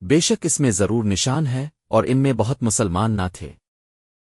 بے شک اس میں ضرور نشان ہے اور ان میں بہت مسلمان نہ تھے۔